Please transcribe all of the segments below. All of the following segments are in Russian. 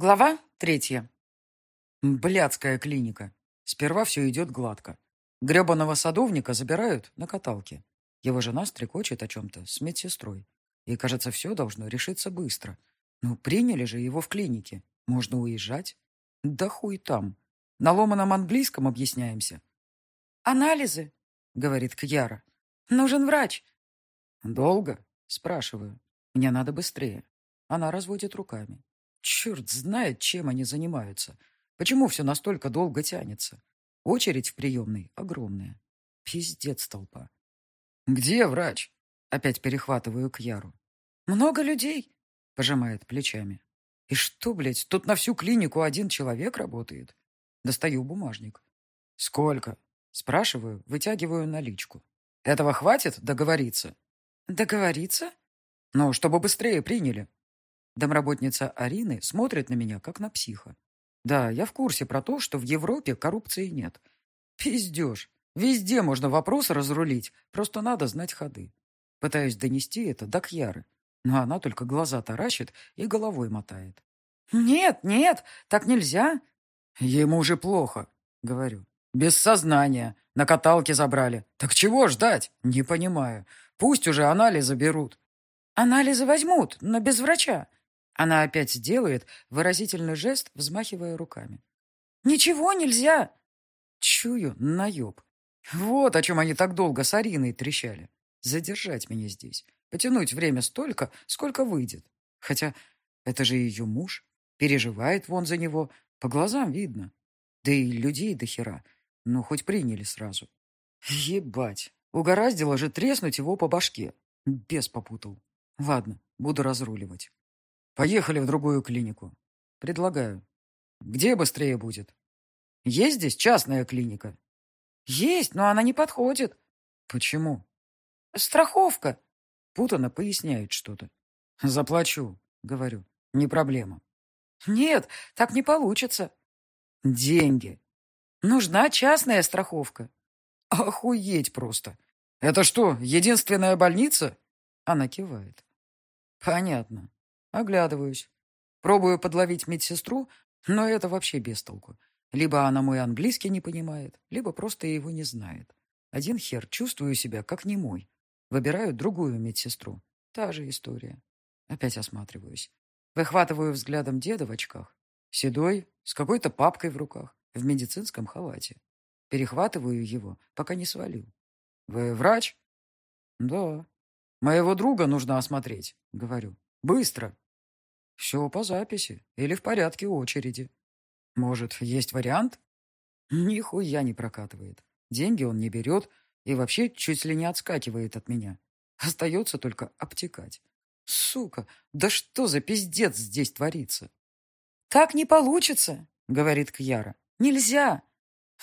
Глава третья. Блядская клиника. Сперва все идет гладко. Гребаного садовника забирают на каталке. Его жена стрекочет о чем-то с медсестрой. И, кажется, все должно решиться быстро. Ну, приняли же его в клинике. Можно уезжать. Да хуй там. На ломаном английском объясняемся. «Анализы», — говорит Кьяра. «Нужен врач». «Долго?» — спрашиваю. «Мне надо быстрее». Она разводит руками. Черт знает, чем они занимаются. Почему все настолько долго тянется? Очередь в приемной огромная. Пиздец толпа. «Где врач?» Опять перехватываю к Яру. «Много людей?» Пожимает плечами. «И что, блядь, тут на всю клинику один человек работает?» Достаю бумажник. «Сколько?» Спрашиваю, вытягиваю наличку. «Этого хватит договориться?» «Договориться?» «Ну, чтобы быстрее приняли». Домработница Арины смотрит на меня, как на психа. Да, я в курсе про то, что в Европе коррупции нет. Пиздеж. Везде можно вопрос разрулить, просто надо знать ходы. Пытаюсь донести это до Кьяры, но она только глаза таращит и головой мотает. «Нет, нет, так нельзя!» «Ему уже плохо», — говорю. «Без сознания. На каталке забрали. Так чего ждать? Не понимаю. Пусть уже анализы берут». «Анализы возьмут, но без врача. Она опять делает выразительный жест, взмахивая руками. «Ничего нельзя!» Чую, наеб. Вот о чем они так долго с Ариной трещали. Задержать меня здесь. Потянуть время столько, сколько выйдет. Хотя это же ее муж. Переживает вон за него. По глазам видно. Да и людей до хера. Ну, хоть приняли сразу. Ебать. Угораздило же треснуть его по башке. Бес попутал. Ладно, буду разруливать. Поехали в другую клинику. Предлагаю. Где быстрее будет? Есть здесь частная клиника? Есть, но она не подходит. Почему? Страховка. Путано поясняет что-то. Заплачу, говорю. Не проблема. Нет, так не получится. Деньги. Нужна частная страховка. Охуеть просто. Это что, единственная больница? Она кивает. Понятно. Оглядываюсь. Пробую подловить медсестру, но это вообще без толку. Либо она мой английский не понимает, либо просто его не знает. Один хер, чувствую себя как немой. Выбираю другую медсестру. Та же история. Опять осматриваюсь. Выхватываю взглядом деда в очках. Седой, с какой-то папкой в руках, в медицинском халате. Перехватываю его, пока не свалил. «Вы врач?» «Да». «Моего друга нужно осмотреть», — говорю. Быстро. Все по записи или в порядке очереди. Может, есть вариант? Нихуя не прокатывает. Деньги он не берет и вообще чуть ли не отскакивает от меня. Остается только обтекать. Сука, да что за пиздец здесь творится? Так не получится, говорит Кьяра. Нельзя.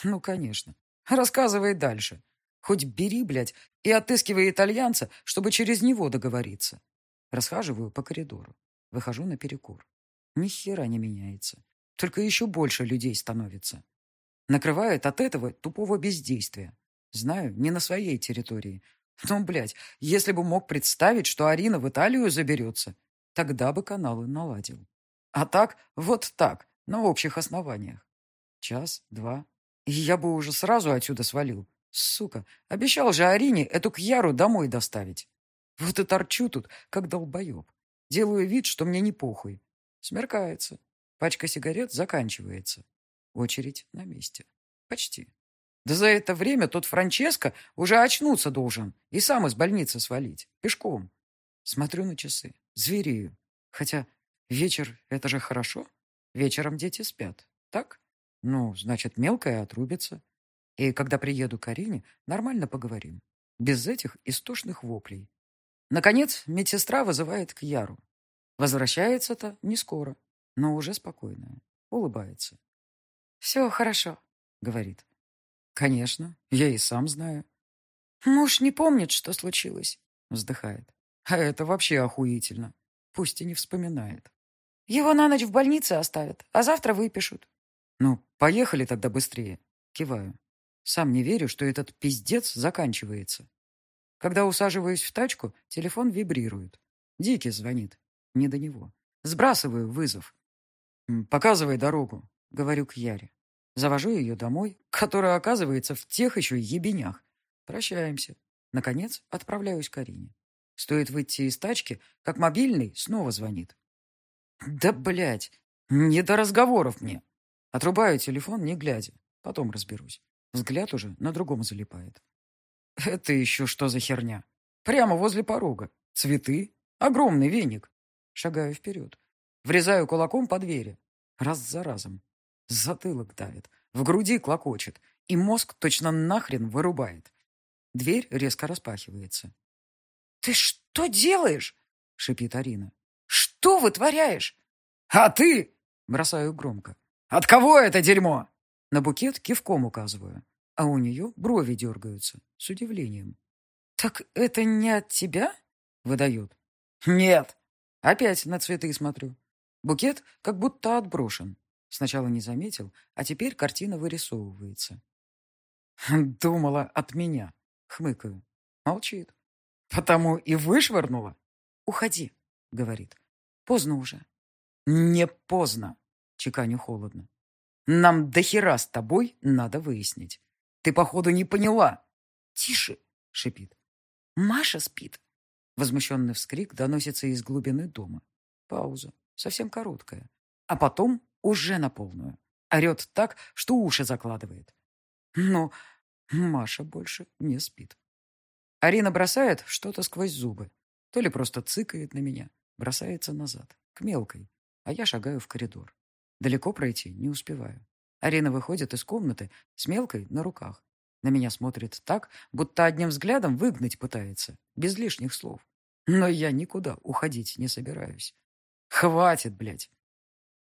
Ну, конечно. Рассказывай дальше. Хоть бери, блядь, и отыскивай итальянца, чтобы через него договориться. Расхаживаю по коридору. Выхожу на перекур. Ни хера не меняется. Только еще больше людей становится. Накрывает от этого тупого бездействия. Знаю, не на своей территории. Но, блядь, если бы мог представить, что Арина в Италию заберется, тогда бы каналы наладил. А так, вот так, на общих основаниях. Час, два. И я бы уже сразу отсюда свалил. Сука, обещал же Арине эту Кьяру домой доставить. Вот и торчу тут, как долбоеб. Делаю вид, что мне не похуй. Смеркается. Пачка сигарет заканчивается. Очередь на месте. Почти. Да за это время тот Франческо уже очнуться должен и сам из больницы свалить. Пешком. Смотрю на часы. Зверею. Хотя вечер — это же хорошо. Вечером дети спят. Так? Ну, значит, мелкая отрубится. И когда приеду к Арине, нормально поговорим. Без этих истошных воплей. Наконец, медсестра вызывает к Яру. Возвращается-то не скоро, но уже спокойная. Улыбается. «Все хорошо», — говорит. «Конечно, я и сам знаю». «Муж не помнит, что случилось», — вздыхает. «А это вообще охуительно. Пусть и не вспоминает». «Его на ночь в больнице оставят, а завтра выпишут». «Ну, поехали тогда быстрее», — киваю. Сам не верю, что этот пиздец заканчивается. Когда усаживаюсь в тачку, телефон вибрирует. Дикий звонит. Не до него. Сбрасываю вызов. «Показывай дорогу», — говорю к Яре. Завожу ее домой, которая оказывается в тех еще ебенях. Прощаемся. Наконец, отправляюсь к Арине. Стоит выйти из тачки, как мобильный снова звонит. Да, блядь, не до разговоров мне. Отрубаю телефон, не глядя. Потом разберусь. Взгляд уже на другом залипает. Это еще что за херня? Прямо возле порога. Цветы. Огромный веник. Шагаю вперед. Врезаю кулаком по двери. Раз за разом. Затылок давит. В груди клокочет. И мозг точно нахрен вырубает. Дверь резко распахивается. «Ты что делаешь?» — шипит Арина. «Что вытворяешь?» «А ты?» — бросаю громко. «От кого это дерьмо?» На букет кивком указываю, а у нее брови дергаются с удивлением. «Так это не от тебя?» — выдает. «Нет». Опять на цветы смотрю. Букет как будто отброшен. Сначала не заметил, а теперь картина вырисовывается. «Думала от меня», — хмыкаю. Молчит. «Потому и вышвырнула?» «Уходи», — говорит. «Поздно уже». «Не поздно», — чеканю холодно. «Нам до хера с тобой надо выяснить. Ты, походу, не поняла». «Тише», — шипит. «Маша спит». Возмущенный вскрик доносится из глубины дома. Пауза, совсем короткая. А потом уже на полную. Орет так, что уши закладывает. Но Маша больше не спит. Арина бросает что-то сквозь зубы. То ли просто цыкает на меня, бросается назад, к мелкой, а я шагаю в коридор. Далеко пройти не успеваю. Арина выходит из комнаты с мелкой на руках. На меня смотрит так, будто одним взглядом выгнать пытается, без лишних слов. Но я никуда уходить не собираюсь. Хватит, блядь.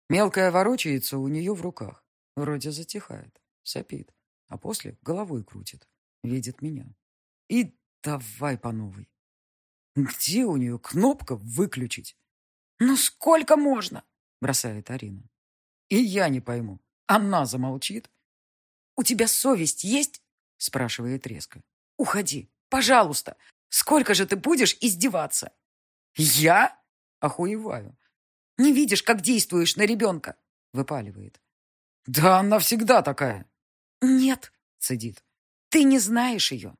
Мелкая ворочается у нее в руках. Вроде затихает, сопит, а после головой крутит. Видит меня. И давай по новой. Где у нее кнопка «выключить»? «Ну сколько можно?» — бросает Арина. И я не пойму. Она замолчит. «У тебя совесть есть?» — спрашивает резко. «Уходи, пожалуйста. Сколько же ты будешь издеваться?» «Я?» — охуеваю. «Не видишь, как действуешь на ребенка?» — выпаливает. «Да она всегда такая». «Нет», — цедит. «Ты не знаешь ее».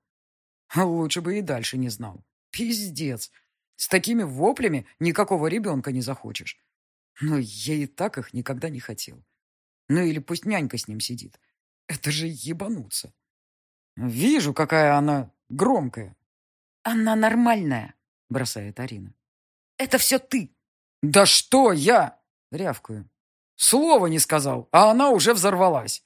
Лучше бы и дальше не знал. Пиздец. С такими воплями никакого ребенка не захочешь. Но я и так их никогда не хотел. Ну или пусть нянька с ним сидит. Это же ебануться. Вижу, какая она громкая. Она нормальная, бросает Арина. Это все ты. Да что я? Рявкаю. Слова не сказал, а она уже взорвалась.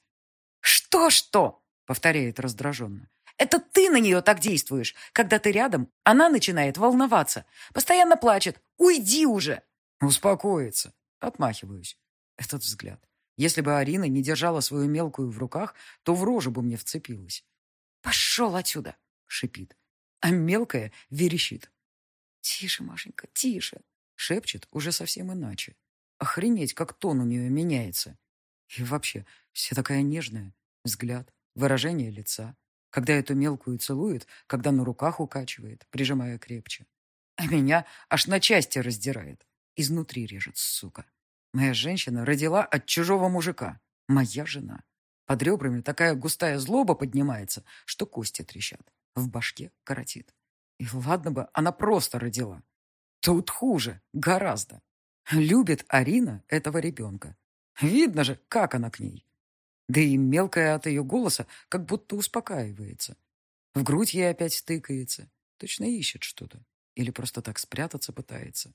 Что-что? Повторяет раздраженно. Это ты на нее так действуешь. Когда ты рядом, она начинает волноваться. Постоянно плачет. Уйди уже. Успокоиться. Отмахиваюсь. Этот взгляд. Если бы Арина не держала свою мелкую в руках, то в рожу бы мне вцепилась. «Пошел отсюда!» — шипит. А мелкая верещит. «Тише, Машенька, тише!» — шепчет уже совсем иначе. Охренеть, как тон у нее меняется. И вообще, вся такая нежная. Взгляд, выражение лица. Когда эту мелкую целует, когда на руках укачивает, прижимая крепче. А меня аж на части раздирает. Изнутри режет, сука. Моя женщина родила от чужого мужика. Моя жена. Под ребрами такая густая злоба поднимается, что кости трещат. В башке коротит. И ладно бы, она просто родила. Тут хуже, гораздо. Любит Арина этого ребенка. Видно же, как она к ней. Да и мелкая от ее голоса как будто успокаивается. В грудь ей опять тыкается. Точно ищет что-то. Или просто так спрятаться пытается.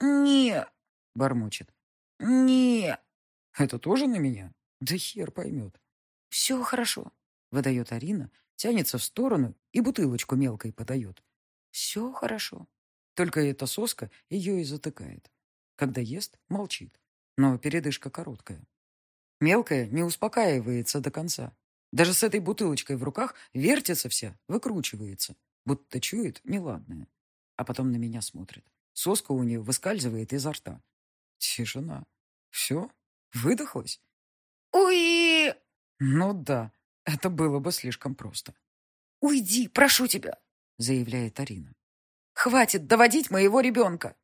«Не!» — бормочет. «Не!» «Это тоже на меня?» Да хер поймет. «Все хорошо», — выдает Арина, тянется в сторону и бутылочку мелкой подает. «Все хорошо». Только эта соска ее и затыкает. Когда ест, молчит. Но передышка короткая. Мелкая не успокаивается до конца. Даже с этой бутылочкой в руках вертится вся, выкручивается, будто чует неладное. А потом на меня смотрит. Соска у нее выскальзывает изо рта. Тишина. Все? Выдохлась? «Уи!» Ну да, это было бы слишком просто. «Уйди, прошу тебя!» заявляет Арина. «Хватит доводить моего ребенка!»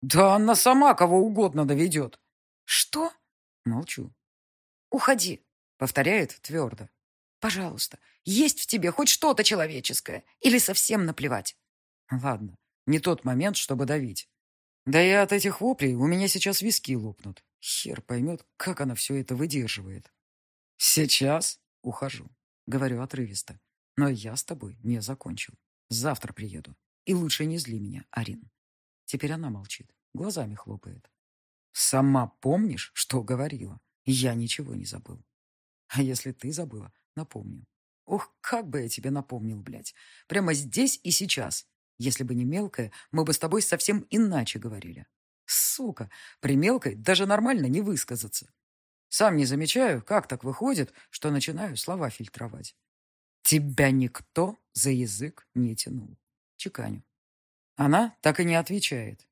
«Да она сама кого угодно доведет!» «Что?» Молчу. «Уходи», — повторяет твердо. «Пожалуйста, есть в тебе хоть что-то человеческое. Или совсем наплевать». Ладно, не тот момент, чтобы давить. Да и от этих воплей у меня сейчас виски лопнут. Хер поймет, как она все это выдерживает. Сейчас ухожу, говорю отрывисто. Но я с тобой не закончил. Завтра приеду. И лучше не зли меня, Арин. Теперь она молчит, глазами хлопает. Сама помнишь, что говорила? Я ничего не забыл. А если ты забыла, напомню. Ох, как бы я тебе напомнил, блядь. Прямо здесь и сейчас. Если бы не мелкая, мы бы с тобой совсем иначе говорили. Сука, при мелкой даже нормально не высказаться. Сам не замечаю, как так выходит, что начинаю слова фильтровать. Тебя никто за язык не тянул. Чеканю. Она так и не отвечает.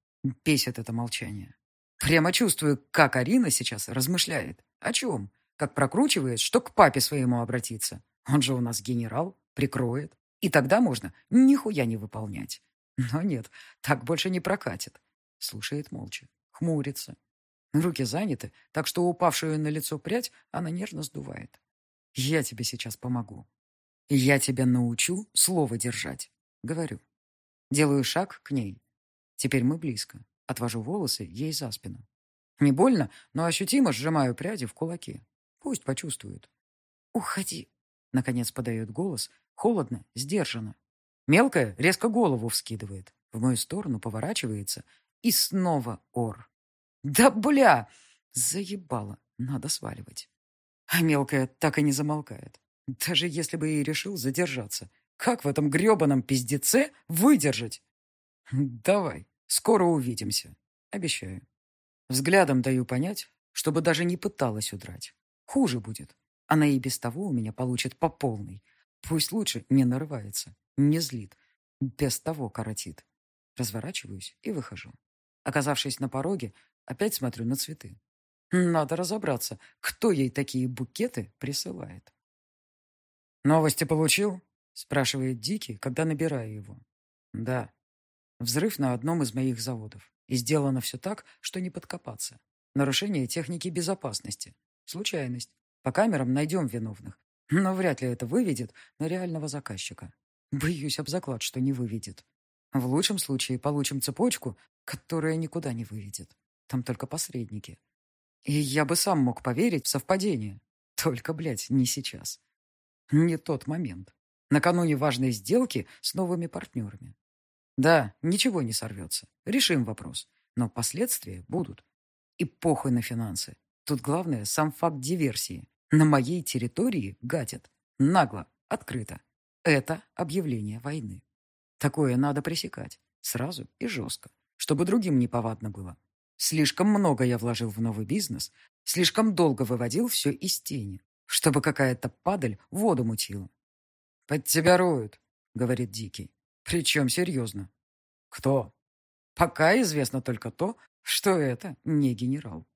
Бесит это молчание. Прямо чувствую, как Арина сейчас размышляет. О чем? Как прокручивает, что к папе своему обратиться. Он же у нас генерал, прикроет. И тогда можно нихуя не выполнять. Но нет, так больше не прокатит. Слушает молча, хмурится. Руки заняты, так что упавшую на лицо прядь она нервно сдувает. Я тебе сейчас помогу. Я тебя научу слово держать. Говорю. Делаю шаг к ней. Теперь мы близко. Отвожу волосы ей за спину. Не больно, но ощутимо сжимаю пряди в кулаки. Пусть почувствует. «Уходи!» Наконец подает голос, Холодно, сдержанно. Мелкая резко голову вскидывает, в мою сторону поворачивается и снова ор. Да бля! Заебало, надо сваливать. А мелкая так и не замолкает. Даже если бы и решил задержаться. Как в этом гребаном пиздеце выдержать? Давай, скоро увидимся. Обещаю. Взглядом даю понять, чтобы даже не пыталась удрать. Хуже будет. Она и без того у меня получит по полной. Пусть лучше не нарывается, не злит, без того коротит. Разворачиваюсь и выхожу. Оказавшись на пороге, опять смотрю на цветы. Надо разобраться, кто ей такие букеты присылает. «Новости получил?» — спрашивает Дикий, когда набираю его. «Да. Взрыв на одном из моих заводов. И сделано все так, что не подкопаться. Нарушение техники безопасности. Случайность. По камерам найдем виновных. Но вряд ли это выведет на реального заказчика. Боюсь об заклад, что не выведет. В лучшем случае получим цепочку, которая никуда не выведет. Там только посредники. И я бы сам мог поверить в совпадение. Только, блядь, не сейчас. Не тот момент. Накануне важной сделки с новыми партнерами. Да, ничего не сорвется. Решим вопрос. Но последствия будут. И похуй на финансы. Тут главное сам факт диверсии. На моей территории гадят. Нагло, открыто. Это объявление войны. Такое надо пресекать. Сразу и жестко. Чтобы другим не повадно было. Слишком много я вложил в новый бизнес. Слишком долго выводил все из тени. Чтобы какая-то падаль воду мутила. «Под тебя роют», — говорит Дикий. «Причем серьезно». «Кто?» «Пока известно только то, что это не генерал».